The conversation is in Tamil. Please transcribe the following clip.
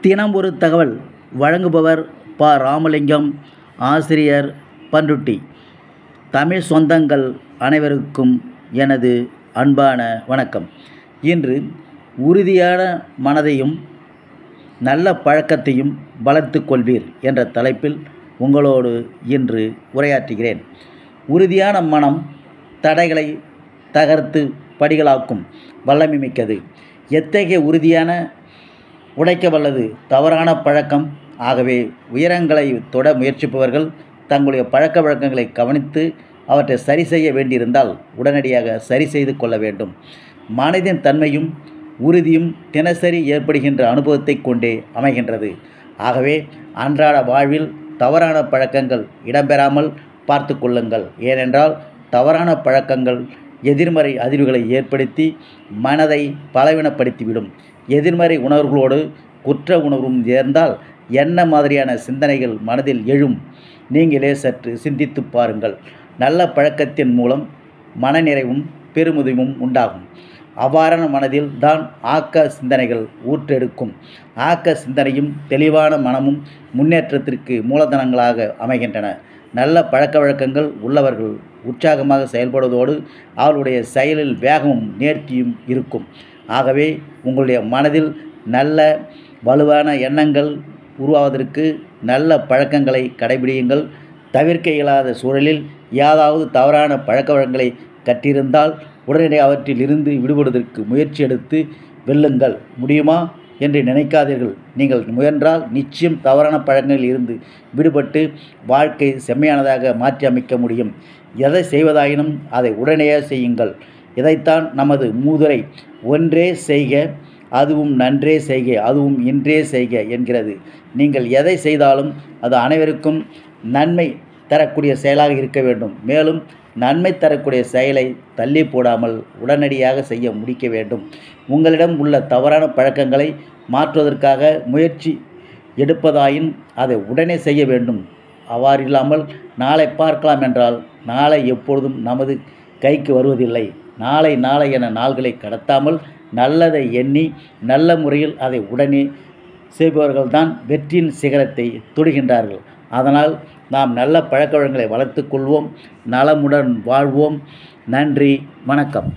தினம் ஒரு தகவல் வழங்குபவர் ப. ராமலிங்கம் ஆசிரியர் பண்ருட்டி தமிழ் சொந்தங்கள் அனைவருக்கும் எனது அன்பான வணக்கம். இன்று உறுதியான மனதையும் நல்ல பழக்கத்தையும் வளர்த்துக் கொள்வீர் என்ற தலைப்பில் உங்களோடு இன்று உரையாற்றுகிறேன். உறுதியான மனம் தடைகளை தகர்த்து படிகளாக்கும் வல்லமை மிக்கது. எத்தகைய உறுதியான உடைக்க வல்லது தவறான பழக்கம். ஆகவே உயரங்களை தொட முயற்சிப்பவர்கள் தங்களுடைய பழக்க வழக்கங்களை கவனித்து அவற்றை சரி செய்ய வேண்டியிருந்தால் உடனடியாக சரி செய்து கொள்ள வேண்டும். மனதின் தன்மையும் உறுதியும் தினசரி ஏற்படுகின்ற அனுபவத்தை கொண்டே அமைகின்றது. ஆகவே அன்றாட வாழ்வில் தவறான பழக்கங்கள் இடம்பெறாமல் பார்த்து கொள்ளுங்கள். ஏனென்றால் தவறான பழக்கங்கள் எதிர்மறை அதிர்வுகளை ஏற்படுத்தி மனதை பலவீனப்படுத்திவிடும். எதிர்மறை உணர்வுகளோடு குற்ற உணர்வும் சேர்ந்தால் என்ன மாதிரியான சிந்தனைகள் மனதில் எழும்? நீங்களே சற்று சிந்தித்து பாருங்கள். நல்ல பழக்கத்தின் மூலம் மனநிறைவும் பெருமுதிவும் உண்டாகும். அவ்வாறான மனதில் தான் ஆக்க சிந்தனைகள் ஊற்றெடுக்கும். ஆக்க சிந்தனையும் தெளிவான மனமும் முன்னேற்றத்திற்கு மூலதனங்களாக அமைகின்றன. நல்ல பழக்க வழக்கங்கள் உள்ளவர்கள் உற்சாகமாக செயல்படுவதோடு அவளுடைய செயலில் வேகமும் நேர்த்தியும் இருக்கும். ஆகவே உங்களுடைய மனதில் நல்ல வலுவான எண்ணங்கள் உருவாவதற்கு நல்ல பழக்கங்களை கடைபிடியுங்கள். தவிர்க்க இயலாத சூழலில் ஏதாவது தவறான பழக்க வழக்கங்களை கற்றிருந்தால் உடனடி அவற்றில் இருந்து விடுபடுவதற்கு முயற்சி எடுத்து வெல்லுங்கள். முடியுமா? என்று நினைக்காதீர்கள். நீங்கள் முயன்றால் நிச்சயம் தவறான பழக்கங்களில் இருந்து விடுபட்டு வாழ்க்கை செம்மையானதாக மாற்றி அமைக்க முடியும். எதை செய்வதாயினும் அதை உடனடியாக செய்யுங்கள். இதைத்தான் நமது மூதுரை ஒன்றே செய்க அதுவும் நன்றே செய்க அதுவும் இன்றே செய்க என்கிறது. நீங்கள் எதை செய்தாலும் அது அனைவருக்கும் நன்மை தரக்கூடிய செயலாக இருக்க வேண்டும். மேலும் நன்மை தரக்கூடிய செயலை தள்ளி போடாமல் உடனடியாக செய்ய முடிக்க வேண்டும். உங்களிடம் உள்ள தவறான பழக்கங்களை மாற்றுவதற்காக முயற்சி எடுப்பதாயின் அதை உடனே செய்ய வேண்டும். அவ்வாறு இல்லாமல் நாளை பார்க்கலாம் என்றால் நாளை எப்பொழுதும் நமது கைக்கு வருவதில்லை. நாளை நாளை என நாள்களை கடத்தாமல் நல்லதை எண்ணி நல்ல முறையில் அதை உடனே செய்பவர்கள்தான் வெற்றியின் சிகரத்தை தொடுகின்றார்கள். அதனால் நாம் நல்ல பழக்க வழக்கங்களை வளர்த்து கொள்வோம் நலமுடன் வாழ்வோம். நன்றி வணக்கம்.